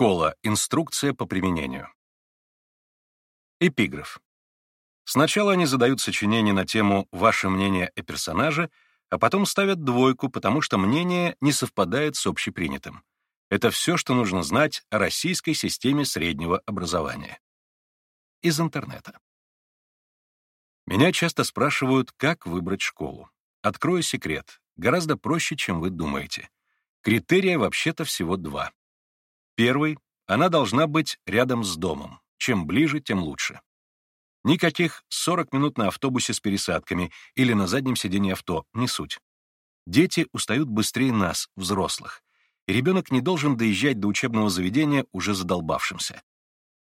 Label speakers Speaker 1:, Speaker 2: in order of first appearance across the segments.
Speaker 1: Школа. Инструкция по применению. Эпиграф. Сначала они задают сочинение на тему «Ваше мнение о персонаже», а потом ставят двойку, потому что мнение не совпадает с общепринятым. Это все, что нужно знать о российской системе среднего образования. Из интернета. Меня часто спрашивают, как выбрать школу. Открою секрет. Гораздо проще, чем вы думаете. Критерия вообще-то всего два. Первый — она должна быть рядом с домом. Чем ближе, тем лучше. Никаких 40 минут на автобусе с пересадками или на заднем сиденье авто, не суть. Дети устают быстрее нас, взрослых, и ребенок не должен доезжать до учебного заведения уже задолбавшимся.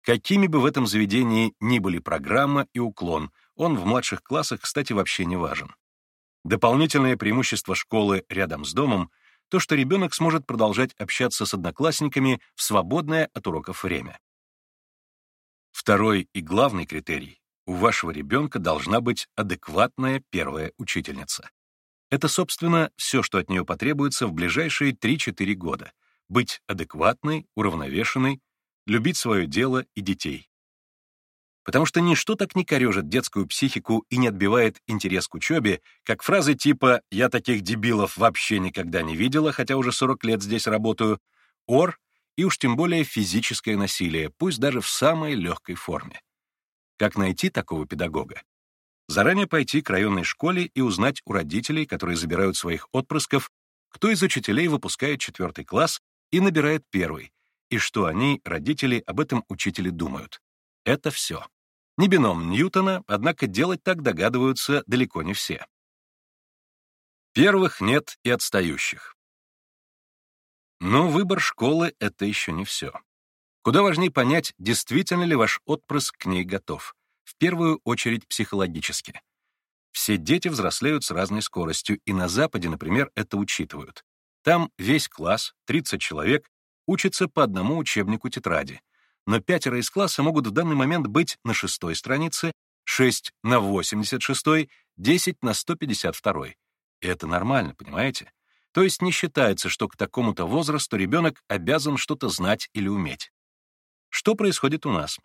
Speaker 1: Какими бы в этом заведении ни были программа и уклон, он в младших классах, кстати, вообще не важен. Дополнительное преимущество школы рядом с домом — то, что ребенок сможет продолжать общаться с одноклассниками в свободное от уроков время. Второй и главный критерий у вашего ребенка должна быть адекватная первая учительница. Это, собственно, все, что от нее потребуется в ближайшие 3-4 года. Быть адекватной, уравновешенной, любить свое дело и детей. Потому что ничто так не корежит детскую психику и не отбивает интерес к учебе, как фразы типа «я таких дебилов вообще никогда не видела, хотя уже 40 лет здесь работаю», «ор» и уж тем более физическое насилие, пусть даже в самой легкой форме. Как найти такого педагога? Заранее пойти к районной школе и узнать у родителей, которые забирают своих отпрысков, кто из учителей выпускает четвертый класс и набирает первый, и что они, родители, об этом учителе думают. Это все. Не бином Ньютона, однако делать так догадываются далеко не все. Первых нет и отстающих. Но выбор школы — это еще не все. Куда важнее понять, действительно ли ваш отпрыск к ней готов, в первую очередь психологически. Все дети взрослеют с разной скоростью, и на Западе, например, это учитывают. Там весь класс, 30 человек, учится по одному учебнику тетради, но пятеро из класса могут в данный момент быть на шестой странице, 6 на 86, 10 на 152. И это нормально, понимаете? То есть не считается, что к такому-то возрасту ребенок обязан что-то знать или уметь. Что происходит у нас?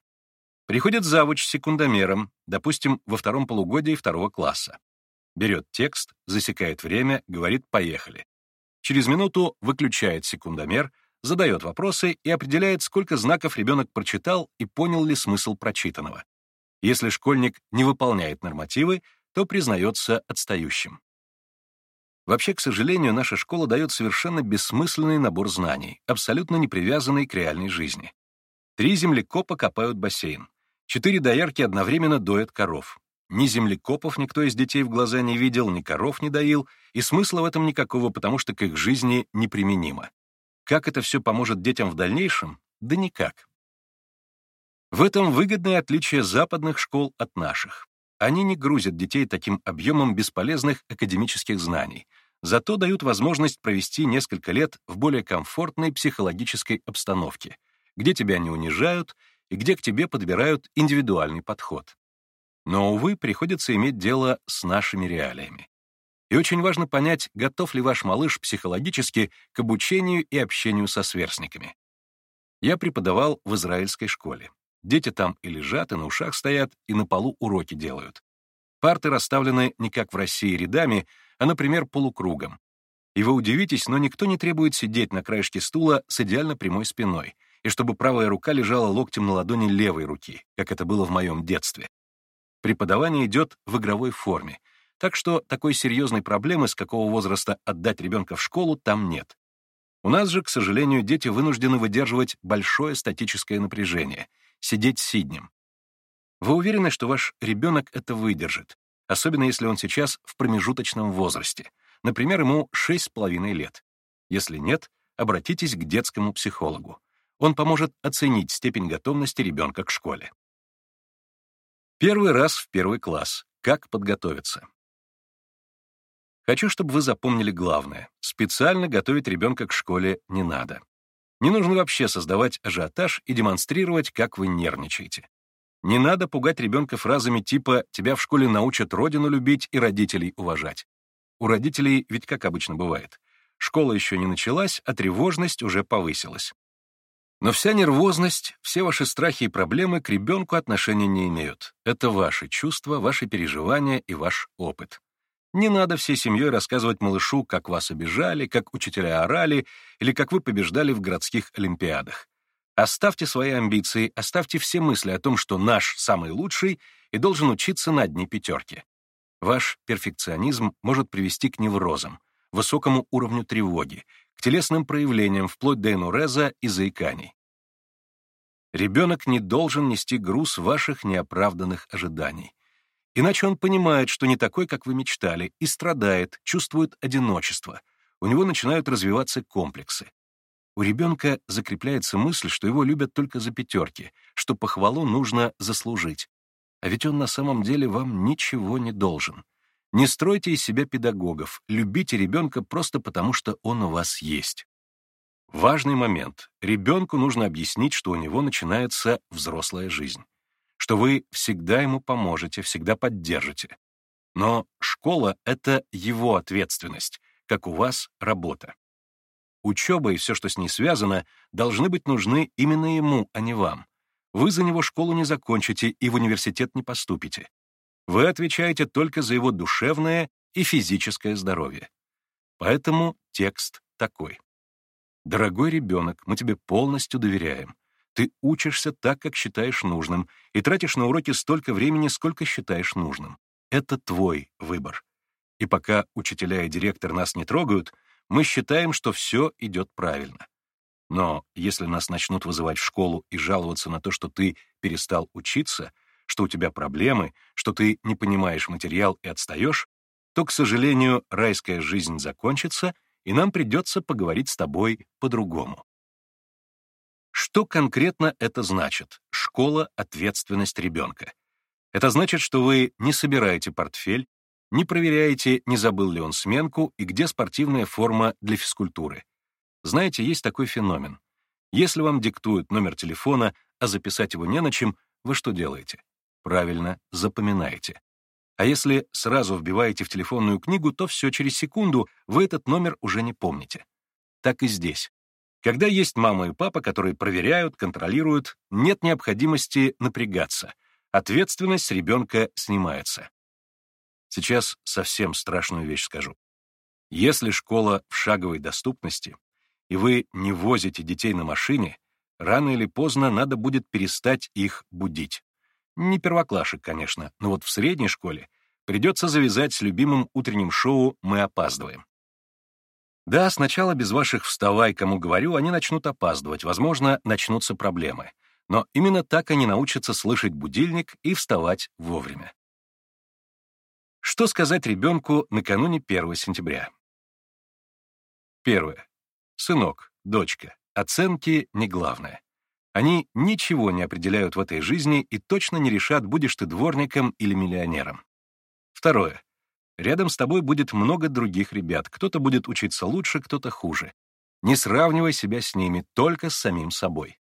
Speaker 1: Приходит завуч с секундомером, допустим, во втором полугодии второго класса. Берет текст, засекает время, говорит «поехали». Через минуту выключает секундомер, задает вопросы и определяет, сколько знаков ребенок прочитал и понял ли смысл прочитанного. Если школьник не выполняет нормативы, то признается отстающим. Вообще, к сожалению, наша школа дает совершенно бессмысленный набор знаний, абсолютно не привязанный к реальной жизни. Три землекопа копают бассейн. Четыре доярки одновременно доят коров. Ни землекопов никто из детей в глаза не видел, ни коров не доил, и смысла в этом никакого, потому что к их жизни неприменимо. Как это все поможет детям в дальнейшем? Да никак. В этом выгодное отличие западных школ от наших. Они не грузят детей таким объемом бесполезных академических знаний, зато дают возможность провести несколько лет в более комфортной психологической обстановке, где тебя не унижают и где к тебе подбирают индивидуальный подход. Но, увы, приходится иметь дело с нашими реалиями. И очень важно понять, готов ли ваш малыш психологически к обучению и общению со сверстниками. Я преподавал в израильской школе. Дети там и лежат, и на ушах стоят, и на полу уроки делают. Парты расставлены не как в России рядами, а, например, полукругом. И вы удивитесь, но никто не требует сидеть на краешке стула с идеально прямой спиной и чтобы правая рука лежала локтем на ладони левой руки, как это было в моем детстве. Преподавание идет в игровой форме, так что такой серьезной проблемы, с какого возраста отдать ребенка в школу, там нет. У нас же, к сожалению, дети вынуждены выдерживать большое статическое напряжение, сидеть сиднем. Вы уверены, что ваш ребенок это выдержит, особенно если он сейчас в промежуточном возрасте, например, ему 6,5 лет? Если нет, обратитесь к детскому психологу. Он поможет оценить степень готовности ребенка к школе. Первый раз в первый класс. Как подготовиться? Хочу, чтобы вы запомнили главное. Специально готовить ребенка к школе не надо. Не нужно вообще создавать ажиотаж и демонстрировать, как вы нервничаете. Не надо пугать ребенка фразами типа «тебя в школе научат родину любить и родителей уважать». У родителей ведь как обычно бывает. Школа еще не началась, а тревожность уже повысилась. Но вся нервозность, все ваши страхи и проблемы к ребенку отношения не имеют. Это ваши чувства, ваши переживания и ваш опыт. Не надо всей семьей рассказывать малышу, как вас обижали, как учителя орали или как вы побеждали в городских олимпиадах. Оставьте свои амбиции, оставьте все мысли о том, что наш самый лучший и должен учиться на одни пятерки. Ваш перфекционизм может привести к неврозам, высокому уровню тревоги, к телесным проявлениям вплоть до энуреза и заиканий. Ребенок не должен нести груз ваших неоправданных ожиданий. Иначе он понимает, что не такой, как вы мечтали, и страдает, чувствует одиночество. У него начинают развиваться комплексы. У ребенка закрепляется мысль, что его любят только за пятерки, что похвалу нужно заслужить. А ведь он на самом деле вам ничего не должен. Не стройте из себя педагогов, любите ребенка просто потому, что он у вас есть. Важный момент. Ребенку нужно объяснить, что у него начинается взрослая жизнь. Что вы всегда ему поможете, всегда поддержите. Но школа — это его ответственность, как у вас работа. Учеба и все, что с ней связано, должны быть нужны именно ему, а не вам. Вы за него школу не закончите и в университет не поступите. Вы отвечаете только за его душевное и физическое здоровье. Поэтому текст такой. «Дорогой ребенок, мы тебе полностью доверяем. Ты учишься так, как считаешь нужным, и тратишь на уроки столько времени, сколько считаешь нужным. Это твой выбор. И пока учителя и директор нас не трогают, мы считаем, что все идет правильно. Но если нас начнут вызывать в школу и жаловаться на то, что ты перестал учиться — что у тебя проблемы, что ты не понимаешь материал и отстаешь, то, к сожалению, райская жизнь закончится, и нам придется поговорить с тобой по-другому. Что конкретно это значит? Школа — ответственность ребенка. Это значит, что вы не собираете портфель, не проверяете, не забыл ли он сменку и где спортивная форма для физкультуры. Знаете, есть такой феномен. Если вам диктуют номер телефона, а записать его не на чем, вы что делаете? Правильно, запоминаете. А если сразу вбиваете в телефонную книгу, то все, через секунду вы этот номер уже не помните. Так и здесь. Когда есть мама и папа, которые проверяют, контролируют, нет необходимости напрягаться. Ответственность ребенка снимается. Сейчас совсем страшную вещь скажу. Если школа в шаговой доступности, и вы не возите детей на машине, рано или поздно надо будет перестать их будить. Не первоклашек, конечно, но вот в средней школе придется завязать с любимым утренним шоу «Мы опаздываем». Да, сначала без ваших «вставай, кому говорю» они начнут опаздывать, возможно, начнутся проблемы. Но именно так они научатся слышать будильник и вставать вовремя. Что сказать ребенку накануне 1 сентября? Первое. Сынок, дочка, оценки не главное. Они ничего не определяют в этой жизни и точно не решат, будешь ты дворником или миллионером. Второе. Рядом с тобой будет много других ребят. Кто-то будет учиться лучше, кто-то хуже. Не сравнивай себя с ними, только с самим собой.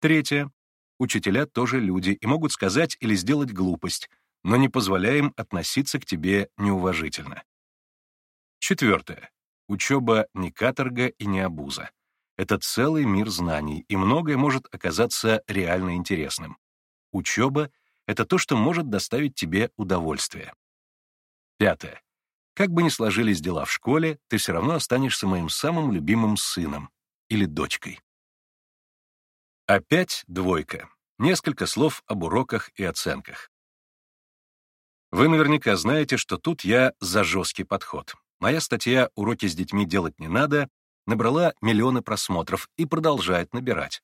Speaker 1: Третье. Учителя тоже люди и могут сказать или сделать глупость, но не позволяем относиться к тебе неуважительно. Четвертое. Учеба не каторга и не обуза. Это целый мир знаний, и многое может оказаться реально интересным. Учеба — это то, что может доставить тебе удовольствие. Пятое. Как бы ни сложились дела в школе, ты все равно останешься моим самым любимым сыном или дочкой. Опять двойка. Несколько слов об уроках и оценках. Вы наверняка знаете, что тут я за жесткий подход. Моя статья «Уроки с детьми делать не надо» набрала миллионы просмотров и продолжает набирать.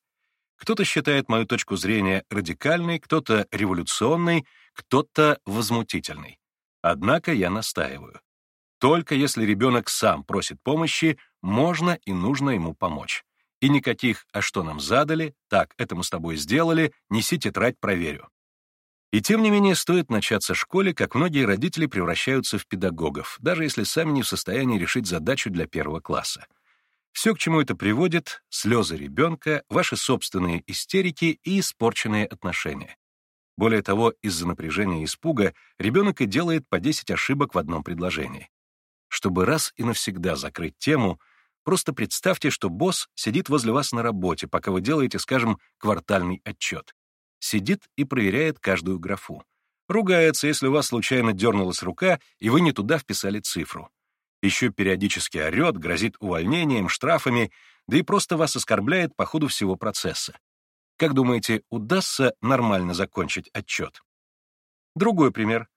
Speaker 1: Кто-то считает мою точку зрения радикальной, кто-то революционной, кто-то возмутительной. Однако я настаиваю. Только если ребенок сам просит помощи, можно и нужно ему помочь. И никаких «а что нам задали?», «так, это мы с тобой сделали», «неси тетрадь, проверю». И тем не менее стоит начаться в школе, как многие родители превращаются в педагогов, даже если сами не в состоянии решить задачу для первого класса. Все, к чему это приводит, слезы ребенка, ваши собственные истерики и испорченные отношения. Более того, из-за напряжения и испуга ребенок и делает по 10 ошибок в одном предложении. Чтобы раз и навсегда закрыть тему, Просто представьте, что босс сидит возле вас на работе, пока вы делаете, скажем, квартальный отчет. Сидит и проверяет каждую графу. Ругается, если у вас случайно дернулась рука, и вы не туда вписали цифру. Еще периодически орет, грозит увольнением, штрафами, да и просто вас оскорбляет по ходу всего процесса. Как думаете, удастся нормально закончить отчет? Другой пример.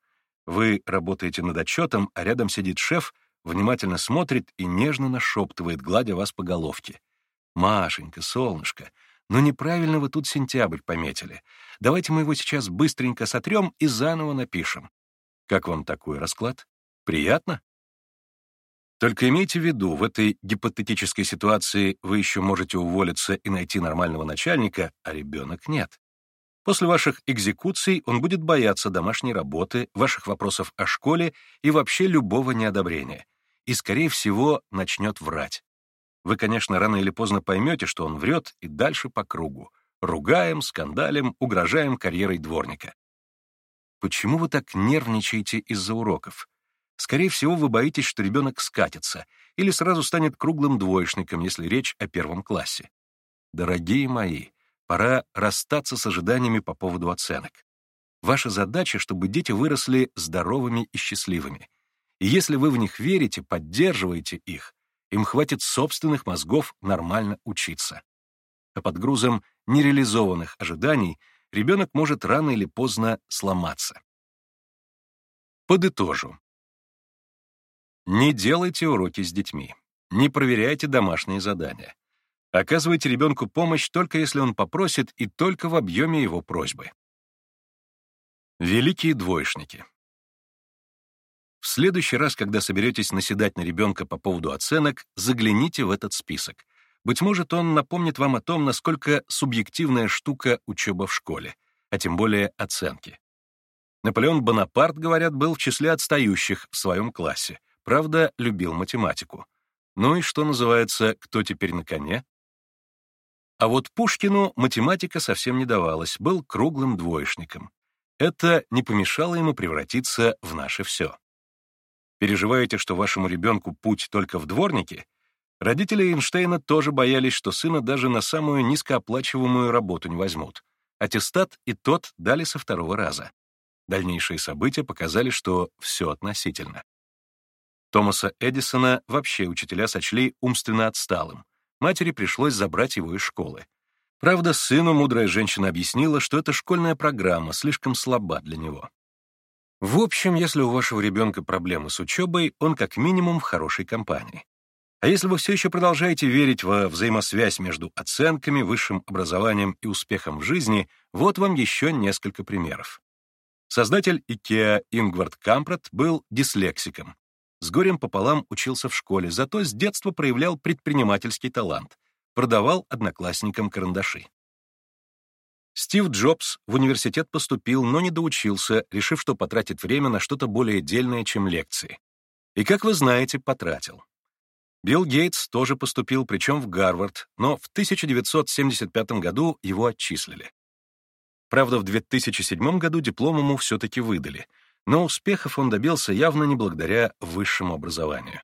Speaker 1: Вы работаете над отчетом, а рядом сидит шеф, внимательно смотрит и нежно нашептывает, гладя вас по головке. «Машенька, солнышко, но ну неправильно вы тут сентябрь пометили. Давайте мы его сейчас быстренько сотрем и заново напишем. Как вам такой расклад? Приятно? Только имейте в виду, в этой гипотетической ситуации вы еще можете уволиться и найти нормального начальника, а ребенок нет. После ваших экзекуций он будет бояться домашней работы, ваших вопросов о школе и вообще любого неодобрения. И, скорее всего, начнет врать. Вы, конечно, рано или поздно поймете, что он врет, и дальше по кругу. Ругаем, скандалим, угрожаем карьерой дворника. Почему вы так нервничаете из-за уроков? Скорее всего, вы боитесь, что ребенок скатится или сразу станет круглым двоечником, если речь о первом классе. Дорогие мои, пора расстаться с ожиданиями по поводу оценок. Ваша задача, чтобы дети выросли здоровыми и счастливыми. И если вы в них верите, поддерживаете их, им хватит собственных мозгов нормально учиться. А под грузом нереализованных ожиданий ребенок может рано или поздно сломаться. Подытожу. Не делайте уроки с детьми. Не проверяйте домашние задания. Оказывайте ребенку помощь только если он попросит и только в объеме его просьбы. Великие двоечники. В следующий раз, когда соберетесь наседать на ребенка по поводу оценок, загляните в этот список. Быть может, он напомнит вам о том, насколько субъективная штука учеба в школе, а тем более оценки. Наполеон Бонапарт, говорят, был в числе отстающих в своем классе. Правда, любил математику. Ну и что называется, кто теперь на коне? А вот Пушкину математика совсем не давалась, был круглым двоечником. Это не помешало ему превратиться в наше все. Переживаете, что вашему ребенку путь только в дворнике? Родители Эйнштейна тоже боялись, что сына даже на самую низкооплачиваемую работу не возьмут. Аттестат и тот дали со второго раза. Дальнейшие события показали, что все относительно. Томаса Эдисона вообще учителя сочли умственно отсталым. Матери пришлось забрать его из школы. Правда, сыну мудрая женщина объяснила, что эта школьная программа слишком слаба для него. В общем, если у вашего ребенка проблемы с учебой, он как минимум в хорошей компании. А если вы все еще продолжаете верить во взаимосвязь между оценками, высшим образованием и успехом в жизни, вот вам еще несколько примеров. Создатель IKEA Ингвард Кампрат был дислексиком, с горем пополам учился в школе, зато с детства проявлял предпринимательский талант, продавал одноклассникам карандаши. Стив Джобс в университет поступил, но не доучился, решив, что потратит время на что-то более дельное, чем лекции. И, как вы знаете, потратил. Билл Гейтс тоже поступил, причем в Гарвард, но в 1975 году его отчислили. Правда, в 2007 году диплом ему все-таки выдали — но успехов он добился явно не благодаря высшему образованию.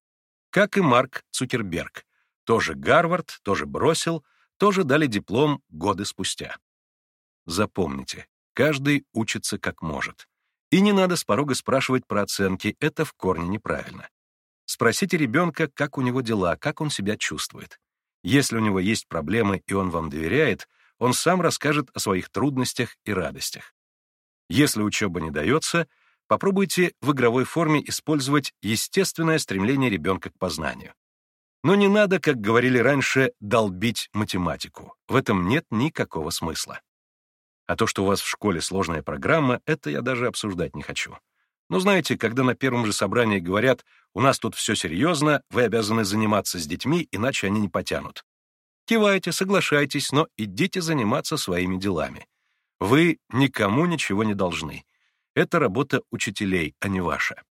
Speaker 1: Как и Марк Цукерберг. Тоже Гарвард, тоже бросил, тоже дали диплом годы спустя. Запомните, каждый учится как может. И не надо с порога спрашивать про оценки, это в корне неправильно. Спросите ребенка, как у него дела, как он себя чувствует. Если у него есть проблемы и он вам доверяет, он сам расскажет о своих трудностях и радостях. Если учеба не дается, Попробуйте в игровой форме использовать естественное стремление ребенка к познанию. Но не надо, как говорили раньше, долбить математику. В этом нет никакого смысла. А то, что у вас в школе сложная программа, это я даже обсуждать не хочу. Но знаете, когда на первом же собрании говорят, у нас тут все серьезно, вы обязаны заниматься с детьми, иначе они не потянут. Кивайте, соглашайтесь, но идите заниматься своими делами. Вы никому ничего не должны. Это работа учителей, а не ваша.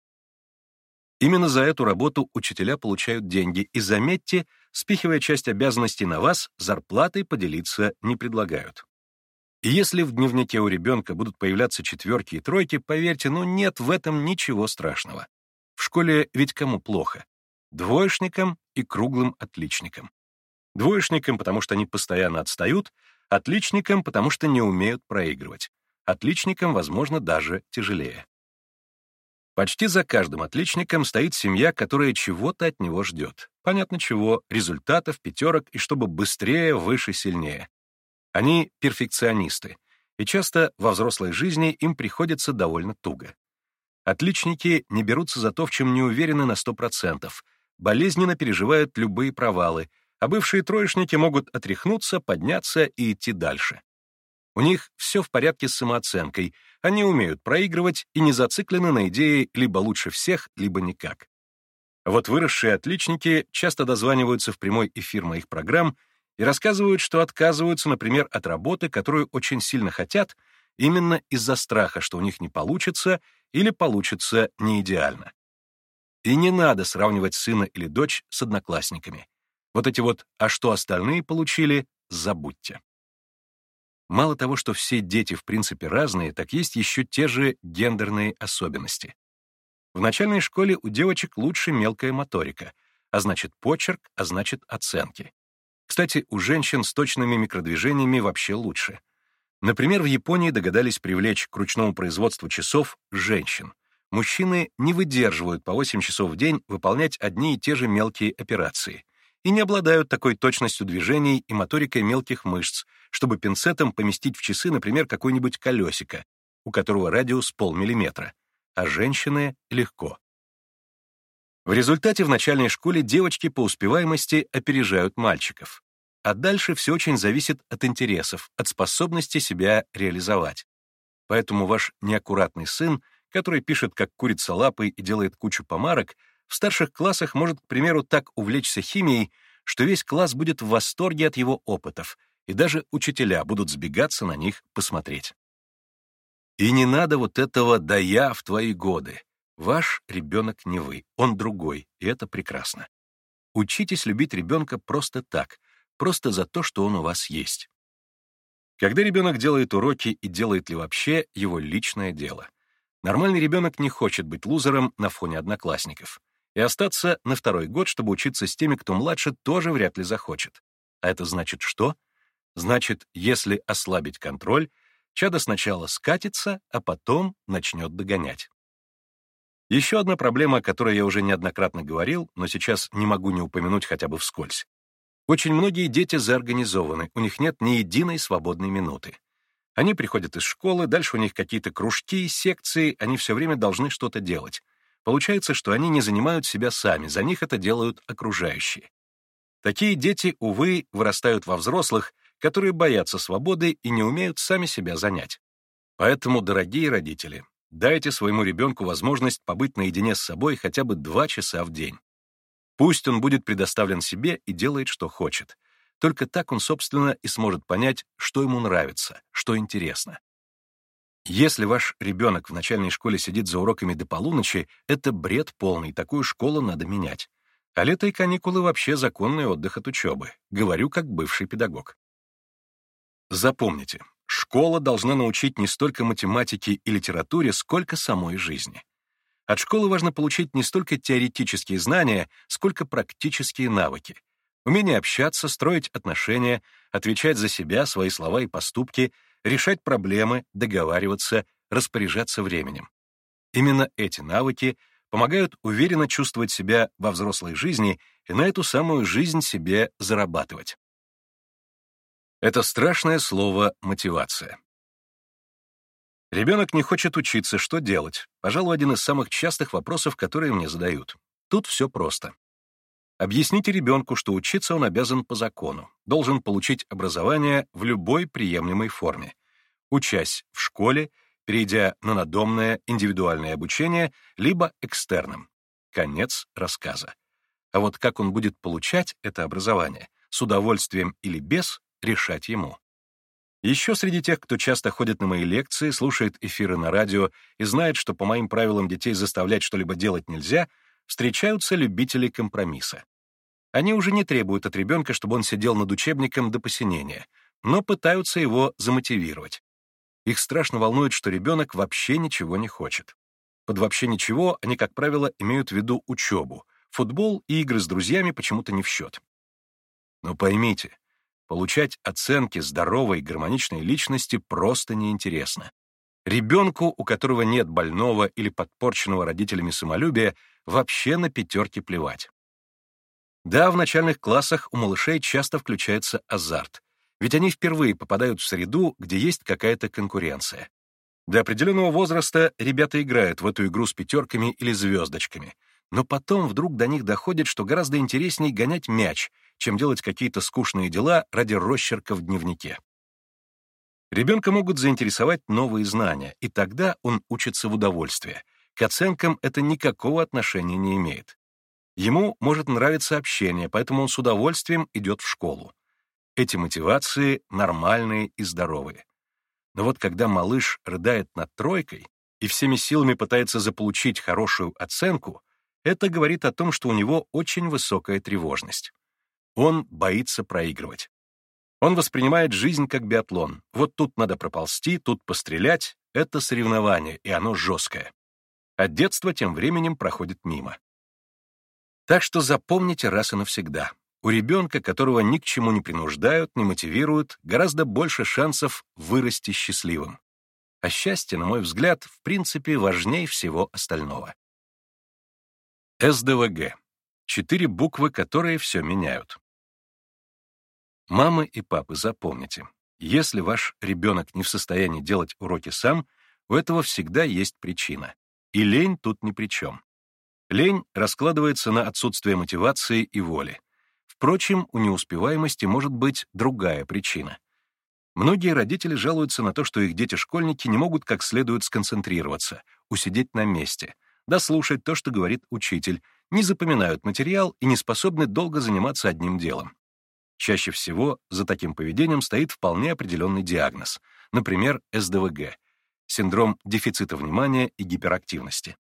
Speaker 1: Именно за эту работу учителя получают деньги, и, заметьте, спихивая часть обязанностей на вас, зарплатой поделиться не предлагают. И если в дневнике у ребенка будут появляться четверки и тройки, поверьте, ну нет в этом ничего страшного. В школе ведь кому плохо? двоечникам и круглым отличникам. Двоечникам, потому что они постоянно отстают, отличникам, потому что не умеют проигрывать. Отличникам, возможно, даже тяжелее. Почти за каждым отличником стоит семья, которая чего-то от него ждет. Понятно чего, результатов, пятерок и чтобы быстрее, выше, сильнее. Они перфекционисты, и часто во взрослой жизни им приходится довольно туго. Отличники не берутся за то, в чем не уверены на 100%, болезненно переживают любые провалы, а бывшие троечники могут отряхнуться, подняться и идти дальше. У них все в порядке с самооценкой, они умеют проигрывать и не зациклены на идее либо лучше всех, либо никак. Вот выросшие отличники часто дозваниваются в прямой эфир моих программ и рассказывают, что отказываются, например, от работы, которую очень сильно хотят, именно из-за страха, что у них не получится или получится не идеально. И не надо сравнивать сына или дочь с одноклассниками. Вот эти вот «а что остальные получили» забудьте. Мало того, что все дети в принципе разные, так есть еще те же гендерные особенности. В начальной школе у девочек лучше мелкая моторика, а значит почерк, а значит оценки. Кстати, у женщин с точными микродвижениями вообще лучше. Например, в Японии догадались привлечь к ручному производству часов женщин. Мужчины не выдерживают по 8 часов в день выполнять одни и те же мелкие операции и не обладают такой точностью движений и моторикой мелких мышц, чтобы пинцетом поместить в часы, например, какое-нибудь колесико, у которого радиус полмиллиметра, а женщины — легко. В результате в начальной школе девочки по успеваемости опережают мальчиков. А дальше все очень зависит от интересов, от способности себя реализовать. Поэтому ваш неаккуратный сын, который пишет как курица лапой и делает кучу помарок, в старших классах может, к примеру, так увлечься химией, что весь класс будет в восторге от его опытов, и даже учителя будут сбегаться на них посмотреть. И не надо вот этого «да я в твои годы». Ваш ребенок не вы, он другой, и это прекрасно. Учитесь любить ребенка просто так, просто за то, что он у вас есть. Когда ребенок делает уроки и делает ли вообще, его личное дело. Нормальный ребенок не хочет быть лузером на фоне одноклассников. И остаться на второй год, чтобы учиться с теми, кто младше, тоже вряд ли захочет. А это значит что? Значит, если ослабить контроль, чадо сначала скатится, а потом начнет догонять. Еще одна проблема, о которой я уже неоднократно говорил, но сейчас не могу не упомянуть хотя бы вскользь. Очень многие дети заорганизованы, у них нет ни единой свободной минуты. Они приходят из школы, дальше у них какие-то кружки, секции, они все время должны что-то делать. Получается, что они не занимают себя сами, за них это делают окружающие. Такие дети, увы, вырастают во взрослых, которые боятся свободы и не умеют сами себя занять. Поэтому, дорогие родители, дайте своему ребенку возможность побыть наедине с собой хотя бы два часа в день. Пусть он будет предоставлен себе и делает, что хочет. Только так он, собственно, и сможет понять, что ему нравится, что интересно. Если ваш ребенок в начальной школе сидит за уроками до полуночи, это бред полный, такую школу надо менять. А лето и каникулы вообще законный отдых от учебы. Говорю как бывший педагог. Запомните, школа должна научить не столько математике и литературе, сколько самой жизни. От школы важно получить не столько теоретические знания, сколько практические навыки. Умение общаться, строить отношения, отвечать за себя, свои слова и поступки, решать проблемы, договариваться, распоряжаться временем. Именно эти навыки помогают уверенно чувствовать себя во взрослой жизни и на эту самую жизнь себе зарабатывать. Это страшное слово «мотивация». Ребенок не хочет учиться, что делать? Пожалуй, один из самых частых вопросов, которые мне задают. Тут все просто. Объясните ребенку, что учиться он обязан по закону, должен получить образование в любой приемлемой форме, учась в школе, перейдя на надомное индивидуальное обучение, либо экстерном. Конец рассказа. А вот как он будет получать это образование, с удовольствием или без, решать ему. Еще среди тех, кто часто ходит на мои лекции, слушает эфиры на радио и знает, что по моим правилам детей заставлять что-либо делать нельзя, встречаются любители компромисса. Они уже не требуют от ребенка, чтобы он сидел над учебником до посинения, но пытаются его замотивировать. Их страшно волнует, что ребенок вообще ничего не хочет. Под «вообще ничего» они, как правило, имеют в виду учебу, Футбол и игры с друзьями почему-то не в счет. Но поймите, получать оценки здоровой гармоничной личности просто неинтересно. Ребенку, у которого нет больного или подпорченного родителями самолюбия, вообще на пятерки плевать. Да, в начальных классах у малышей часто включается азарт, ведь они впервые попадают в среду, где есть какая-то конкуренция. До определенного возраста ребята играют в эту игру с пятерками или звездочками, но потом вдруг до них доходит, что гораздо интереснее гонять мяч, чем делать какие-то скучные дела ради росчерка в дневнике. Ребенка могут заинтересовать новые знания, и тогда он учится в удовольствие. К оценкам это никакого отношения не имеет. Ему может нравиться общение, поэтому он с удовольствием идет в школу. Эти мотивации нормальные и здоровые. Но вот когда малыш рыдает над тройкой и всеми силами пытается заполучить хорошую оценку, это говорит о том, что у него очень высокая тревожность. Он боится проигрывать. Он воспринимает жизнь как биатлон. Вот тут надо проползти, тут пострелять. Это соревнование, и оно жесткое. А детство тем временем проходит мимо. Так что запомните раз и навсегда. У ребенка, которого ни к чему не принуждают, не мотивируют, гораздо больше шансов вырасти счастливым. А счастье, на мой взгляд, в принципе, важнее всего остального. СДВГ. Четыре буквы, которые все меняют. Мамы и папы, запомните, если ваш ребенок не в состоянии делать уроки сам, у этого всегда есть причина. И лень тут ни при чем. Лень раскладывается на отсутствие мотивации и воли. Впрочем, у неуспеваемости может быть другая причина. Многие родители жалуются на то, что их дети-школьники не могут как следует сконцентрироваться, усидеть на месте, дослушать то, что говорит учитель, не запоминают материал и не способны долго заниматься одним делом. Чаще всего за таким поведением стоит вполне определенный диагноз, например, СДВГ — синдром дефицита внимания и гиперактивности.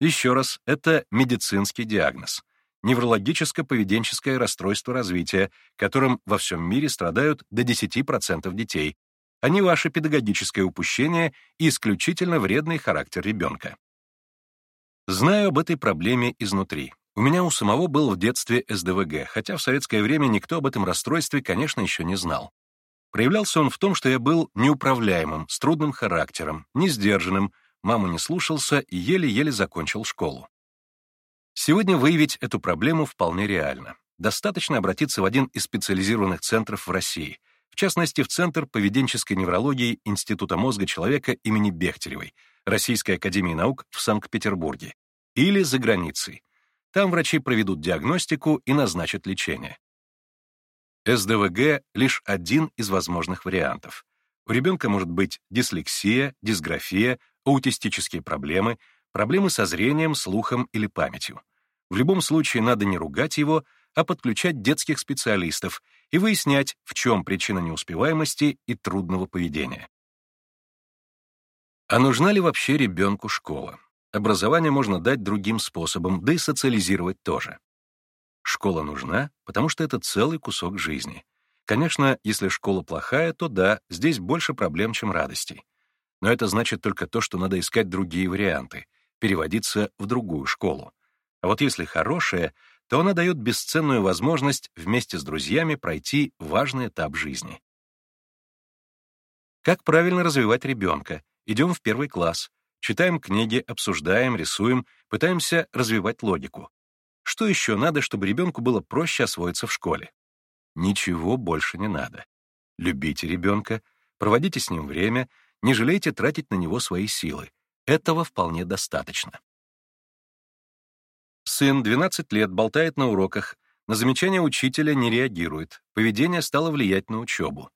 Speaker 1: Еще раз, это медицинский диагноз — неврологическо-поведенческое расстройство развития, которым во всем мире страдают до 10% детей, а не ваше педагогическое упущение и исключительно вредный характер ребенка. Знаю об этой проблеме изнутри. У меня у самого был в детстве СДВГ, хотя в советское время никто об этом расстройстве, конечно, еще не знал. Проявлялся он в том, что я был неуправляемым, с трудным характером, несдержанным, маму не слушался и еле-еле закончил школу. Сегодня выявить эту проблему вполне реально. Достаточно обратиться в один из специализированных центров в России, в частности, в Центр поведенческой неврологии Института мозга человека имени Бехтеревой, Российской академии наук в Санкт-Петербурге, или за границей, там врачи проведут диагностику и назначат лечение. СДВГ — лишь один из возможных вариантов. У ребенка может быть дислексия, дисграфия, аутистические проблемы, проблемы со зрением, слухом или памятью. В любом случае надо не ругать его, а подключать детских специалистов и выяснять, в чем причина неуспеваемости и трудного поведения. А нужна ли вообще ребенку школа? Образование можно дать другим способом, да и социализировать тоже. Школа нужна, потому что это целый кусок жизни. Конечно, если школа плохая, то да, здесь больше проблем, чем радостей. Но это значит только то, что надо искать другие варианты, переводиться в другую школу. А вот если хорошая, то она дает бесценную возможность вместе с друзьями пройти важный этап жизни. Как правильно развивать ребенка? Идем в первый класс. Читаем книги, обсуждаем, рисуем, пытаемся развивать логику. Что еще надо, чтобы ребенку было проще освоиться в школе? Ничего больше не надо. Любите ребенка, проводите с ним время, не жалейте тратить на него свои силы. Этого вполне достаточно. Сын 12 лет болтает на уроках, на замечания учителя не реагирует, поведение стало влиять на учебу.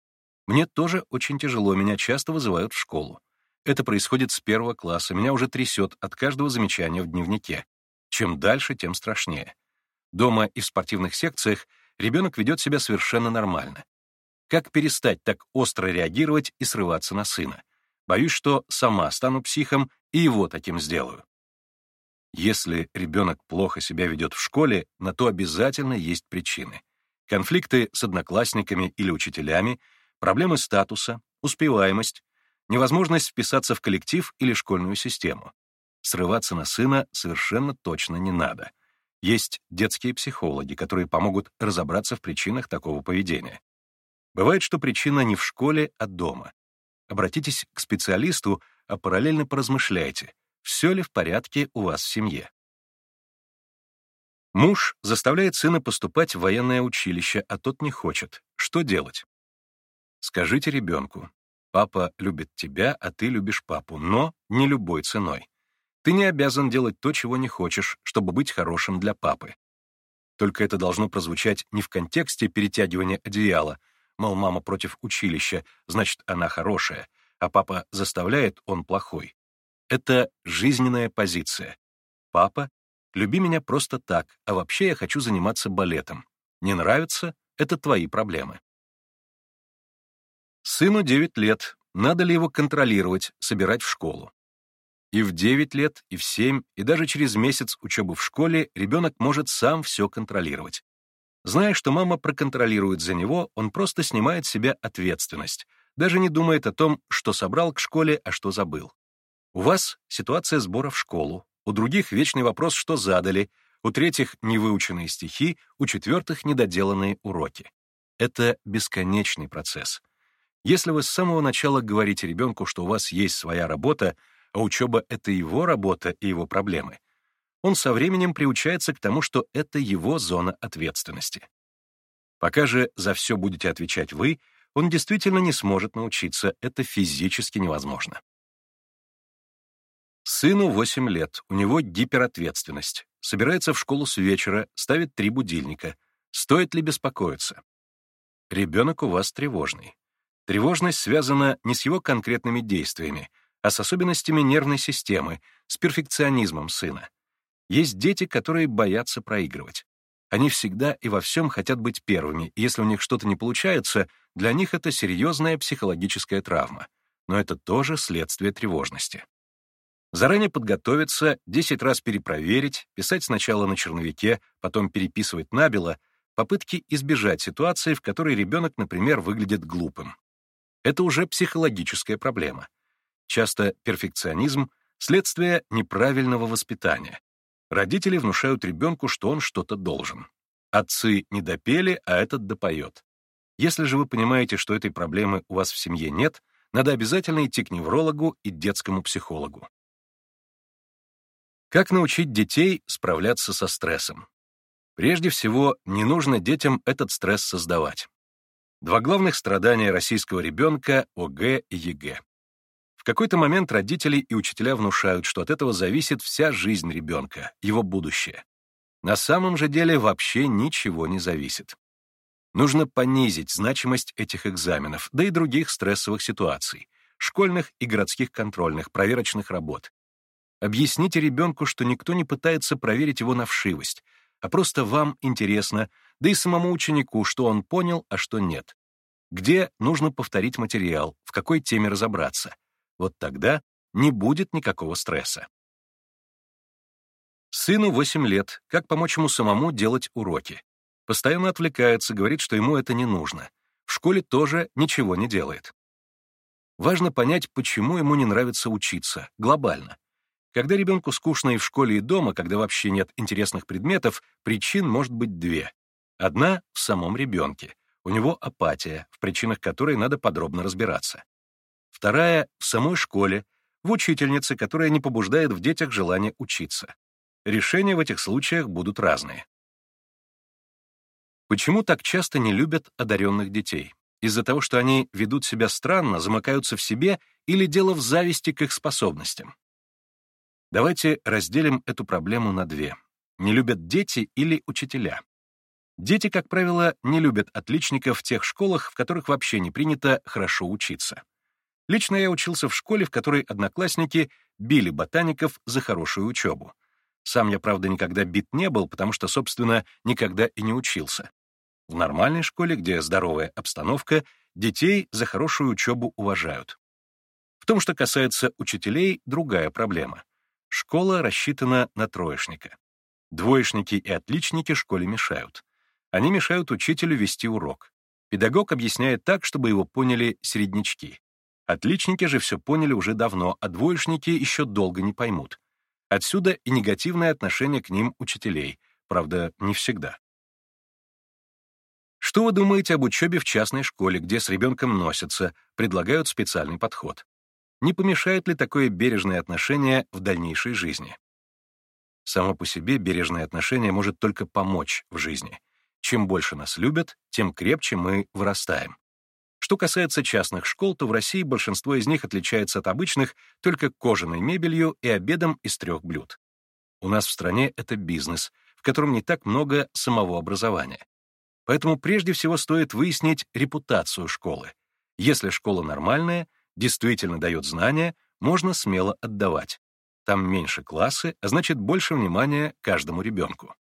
Speaker 1: Мне тоже очень тяжело, меня часто вызывают в школу. Это происходит с первого класса, меня уже трясет от каждого замечания в дневнике. Чем дальше, тем страшнее. Дома и в спортивных секциях ребенок ведет себя совершенно нормально. Как перестать так остро реагировать и срываться на сына? Боюсь, что сама стану психом и его таким сделаю. Если ребенок плохо себя ведет в школе, на то обязательно есть причины. Конфликты с одноклассниками или учителями, проблемы статуса, успеваемость, невозможность вписаться в коллектив или школьную систему. Срываться на сына совершенно точно не надо. Есть детские психологи, которые помогут разобраться в причинах такого поведения. Бывает, что причина не в школе, а дома. Обратитесь к специалисту, а параллельно поразмышляйте, все ли в порядке у вас в семье. Муж заставляет сына поступать в военное училище, а тот не хочет. Что делать? Скажите ребенку, папа любит тебя, а ты любишь папу, но не любой ценой. Ты не обязан делать то, чего не хочешь, чтобы быть хорошим для папы. Только это должно прозвучать не в контексте перетягивания одеяла, мол, мама против училища, значит, она хорошая, а папа заставляет, он плохой. Это жизненная позиция. Папа, люби меня просто так, а вообще я хочу заниматься балетом. Не нравится — это твои проблемы. Сыну 9 лет, надо ли его контролировать, собирать в школу? И в 9 лет, и в 7, и даже через месяц учебы в школе ребенок может сам все контролировать. Зная, что мама проконтролирует за него, он просто снимает с себя ответственность, даже не думает о том, что собрал к школе, а что забыл. У вас ситуация сбора в школу, у других вечный вопрос, что задали, у третьих — невыученные стихи, у четвертых — недоделанные уроки. Это бесконечный процесс. Если вы с самого начала говорите ребенку, что у вас есть своя работа, а учеба — это его работа и его проблемы, он со временем приучается к тому, что это его зона ответственности. Пока же за все будете отвечать вы, он действительно не сможет научиться, это физически невозможно. Сыну 8 лет, у него гиперответственность. Собирается в школу с вечера, ставит три будильника. Стоит ли беспокоиться? Ребенок у вас тревожный. Тревожность связана не с его конкретными действиями, а с особенностями нервной системы, с перфекционизмом сына. Есть дети, которые боятся проигрывать. Они всегда и во всем хотят быть первыми, и если у них что-то не получается, для них это серьезная психологическая травма. Но это тоже следствие тревожности. Заранее подготовиться, 10 раз перепроверить, писать сначала на черновике, потом переписывать набело, попытки избежать ситуации, в которой ребенок, например, выглядит глупым. Это уже психологическая проблема. Часто перфекционизм — следствие неправильного воспитания. Родители внушают ребенку, что он что-то должен. Отцы не допели, а этот допоет. Если же вы понимаете, что этой проблемы у вас в семье нет, надо обязательно идти к неврологу и детскому психологу. Как научить детей справляться со стрессом? Прежде всего, не нужно детям этот стресс создавать. Два главных страдания российского ребенка — ОГЭ и ЕГЭ. В какой-то момент родители и учителя внушают, что от этого зависит вся жизнь ребенка, его будущее. На самом же деле вообще ничего не зависит. Нужно понизить значимость этих экзаменов, да и других стрессовых ситуаций, школьных и городских контрольных, проверочных работ. Объясните ребенку, что никто не пытается проверить его на вшивость, а просто вам интересно, да и самому ученику, что он понял, а что нет. Где нужно повторить материал, в какой теме разобраться, вот тогда не будет никакого стресса. Сыну 8 лет. Как помочь ему самому делать уроки? Постоянно отвлекается, говорит, что ему это не нужно. В школе тоже ничего не делает. Важно понять, почему ему не нравится учиться, глобально. Когда ребенку скучно и в школе, и дома, когда вообще нет интересных предметов, причин может быть две. Одна — в самом ребенке. У него апатия, в причинах которой надо подробно разбираться. Вторая — в самой школе, в учительнице, которая не побуждает в детях желание учиться. Решения в этих случаях будут разные. Почему так часто не любят одаренных детей? Из-за того, что они ведут себя странно, замыкаются в себе или дело в зависти к их способностям? Давайте разделим эту проблему на две. Не любят дети или учителя? Дети, как правило, не любят отличников в тех школах, в которых вообще не принято хорошо учиться. Лично я учился в школе, в которой одноклассники били ботаников за хорошую учебу. Сам я, правда, никогда бит не был, потому что, собственно, никогда и не учился. В нормальной школе, где здоровая обстановка, детей за хорошую учебу уважают. В том, что касается учителей, другая проблема. Школа рассчитана на троечника. Двоечники и отличники школе мешают. Они мешают учителю вести урок. Педагог объясняет так, чтобы его поняли среднячки. Отличники же все поняли уже давно, а двоечники еще долго не поймут. Отсюда и негативное отношение к ним учителей, правда, не всегда. Что вы думаете об учебе в частной школе, где с ребенком носятся, предлагают специальный подход? Не помешает ли такое бережное отношение в дальнейшей жизни? Само по себе бережное отношение может только помочь в жизни. Чем больше нас любят, тем крепче мы вырастаем. Что касается частных школ, то в России большинство из них отличается от обычных только кожаной мебелью и обедом из трех блюд. У нас в стране это бизнес, в котором не так много самого образования. Поэтому прежде всего стоит выяснить репутацию школы. Если школа нормальная, действительно дает знания, можно смело отдавать. Там меньше классы, а значит больше внимания каждому ребенку.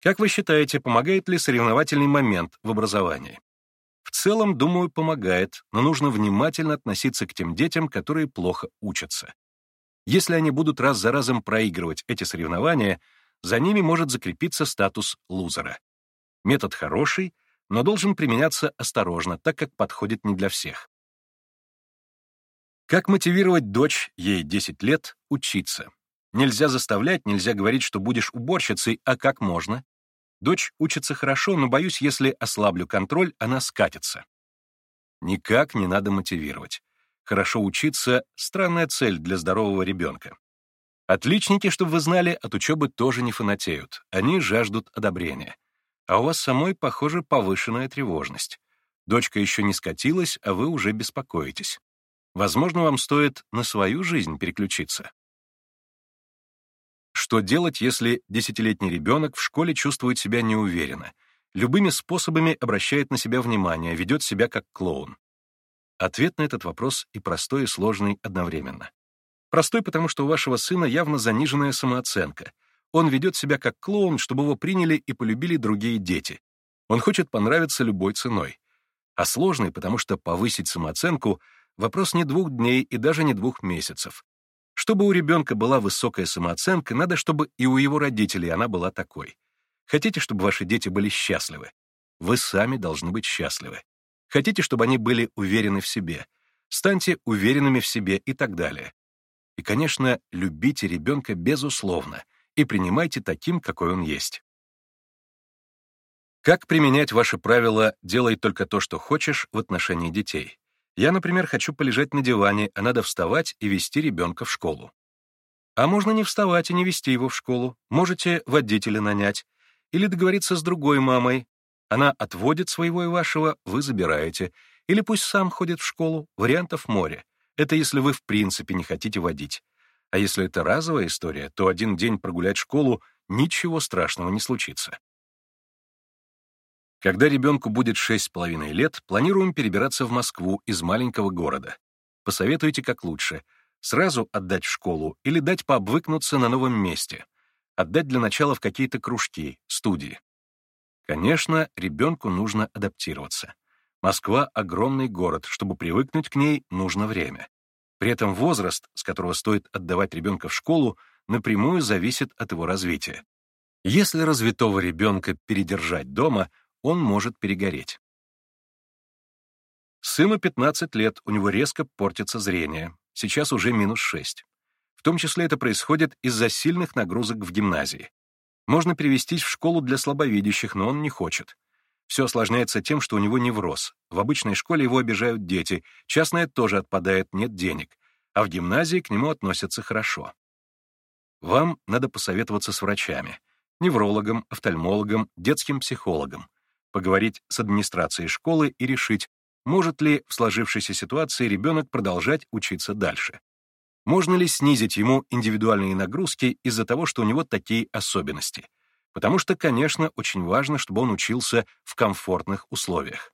Speaker 1: Как вы считаете, помогает ли соревновательный момент в образовании? В целом, думаю, помогает, но нужно внимательно относиться к тем детям, которые плохо учатся. Если они будут раз за разом проигрывать эти соревнования, за ними может закрепиться статус лузера. Метод хороший, но должен применяться осторожно, так как подходит не для всех. Как мотивировать дочь, ей 10 лет, учиться? Нельзя заставлять, нельзя говорить, что будешь уборщицей, а как можно? Дочь учится хорошо, но, боюсь, если ослаблю контроль, она скатится. Никак не надо мотивировать. Хорошо учиться — странная цель для здорового ребенка. Отличники, чтобы вы знали, от учебы тоже не фанатеют. Они жаждут одобрения. А у вас самой, похоже, повышенная тревожность. Дочка еще не скатилась, а вы уже беспокоитесь. Возможно, вам стоит на свою жизнь переключиться. Что делать, если десятилетний ребенок в школе чувствует себя неуверенно, любыми способами обращает на себя внимание, ведет себя как клоун? Ответ на этот вопрос и простой, и сложный одновременно. Простой, потому что у вашего сына явно заниженная самооценка. Он ведет себя как клоун, чтобы его приняли и полюбили другие дети. Он хочет понравиться любой ценой. А сложный, потому что повысить самооценку — вопрос не двух дней и даже не двух месяцев. Чтобы у ребенка была высокая самооценка, надо, чтобы и у его родителей она была такой. Хотите, чтобы ваши дети были счастливы? Вы сами должны быть счастливы. Хотите, чтобы они были уверены в себе? Станьте уверенными в себе и так далее. И, конечно, любите ребенка безусловно и принимайте таким, какой он есть. Как применять ваши правила «делай только то, что хочешь» в отношении детей? Я, например, хочу полежать на диване, а надо вставать и вести ребенка в школу. А можно не вставать и не вести его в школу. Можете водителя нанять. Или договориться с другой мамой. Она отводит своего и вашего, вы забираете. Или пусть сам ходит в школу. Вариантов море. Это если вы в принципе не хотите водить. А если это разовая история, то один день прогулять школу ничего страшного не случится. Когда ребенку будет 6,5 лет, планируем перебираться в Москву из маленького города. Посоветуйте, как лучше. Сразу отдать в школу или дать пообвыкнуться на новом месте. Отдать для начала в какие-то кружки, студии. Конечно, ребенку нужно адаптироваться. Москва — огромный город, чтобы привыкнуть к ней, нужно время. При этом возраст, с которого стоит отдавать ребенка в школу, напрямую зависит от его развития. Если развитого ребенка передержать дома, он может перегореть. Сыну 15 лет, у него резко портится зрение, сейчас уже минус 6. В том числе это происходит из-за сильных нагрузок в гимназии. Можно перевестись в школу для слабовидящих, но он не хочет. Все осложняется тем, что у него невроз. В обычной школе его обижают дети, частная тоже отпадает, нет денег, а в гимназии к нему относятся хорошо. Вам надо посоветоваться с врачами, неврологом, офтальмологом, детским психологом, поговорить с администрацией школы и решить, может ли в сложившейся ситуации ребенок продолжать учиться дальше. Можно ли снизить ему индивидуальные нагрузки из-за того, что у него такие особенности? Потому что, конечно, очень важно, чтобы он учился в комфортных условиях.